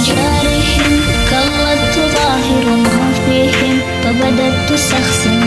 أشجارهم كالغدت ظاهر فيهم فبدت سخسا